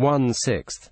one sixth.